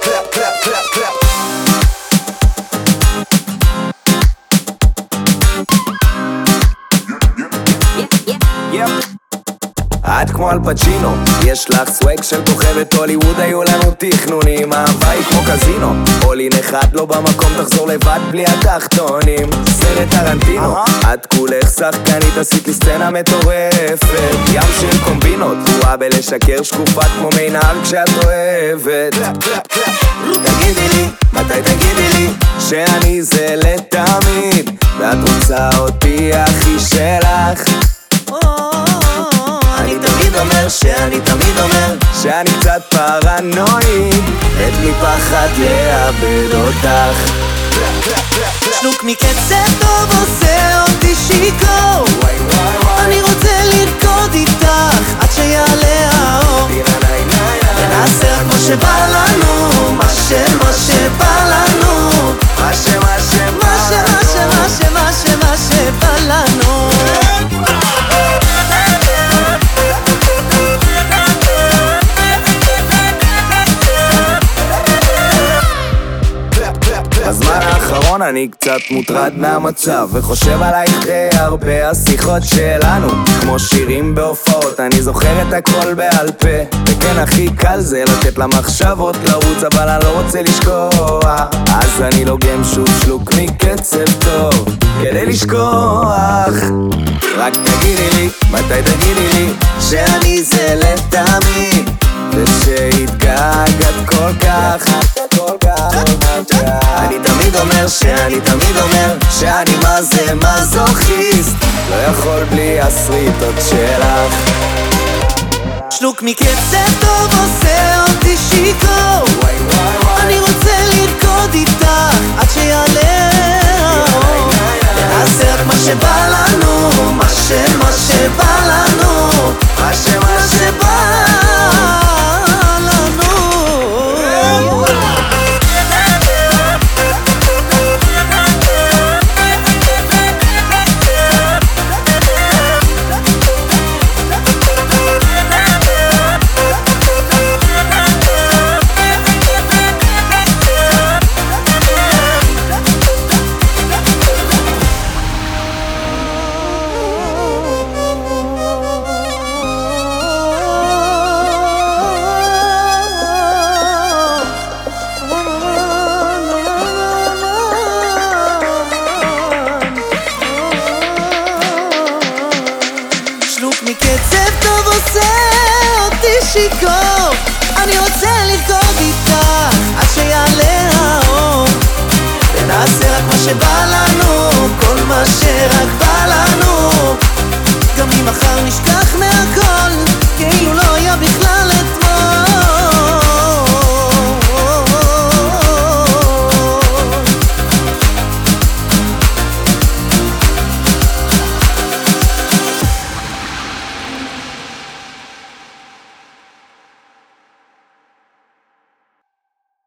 clap, clap, clap, clap. את כמו אלפצ'ינו, יש לך סוואג של כוכבת הוליווד, היו לנו תכנונים, אהבה היא כמו קזינו, אולי נחת לא במקום, תחזור לבד בלי התחתונים, סרט טרנטינו, את כולך שחקנית, עשית לי סצנה מטורפת, ים של קומבינות, גרועה בלשקר, שקופה כמו מי נהר כשאת אוהבת. תגידי לי, מתי תגידי לי, שאני זה לתמיד, ואת רוצה אותי שאני תמיד אומר שאני קצת פרנואיד את לי פחד לאבד אותך. שלוק מקצב טוב עושה אותי שיכור האחרון אני קצת מוטרד מהמצב וחושב עלייך הרבה השיחות שלנו כמו שירים בהופעות אני זוכר את הכל בעל פה. וכן הכי קל זה לתת למחשבות לרוץ אבל אני לא רוצה לשקוע אז אני לוגם שוב שלוק מקצב טוב כדי לשכוח. רק תגידי לי, מתי תגידי לי שאני זה לתמיד ושהתגעגעת כל כך אומר שאני תמיד אומר שאני מה זה מזוכיסט. לא יכול בלי הסריטות שלך. שלוק מקצב טוב עושה אותי שיכור שיכור, אני רוצה לרקוד איתך עד שיעלה האור. ונעשה רק מה שבא לנו, כל מה שרק בא לנו. גם אם מחר נשכח מהכל.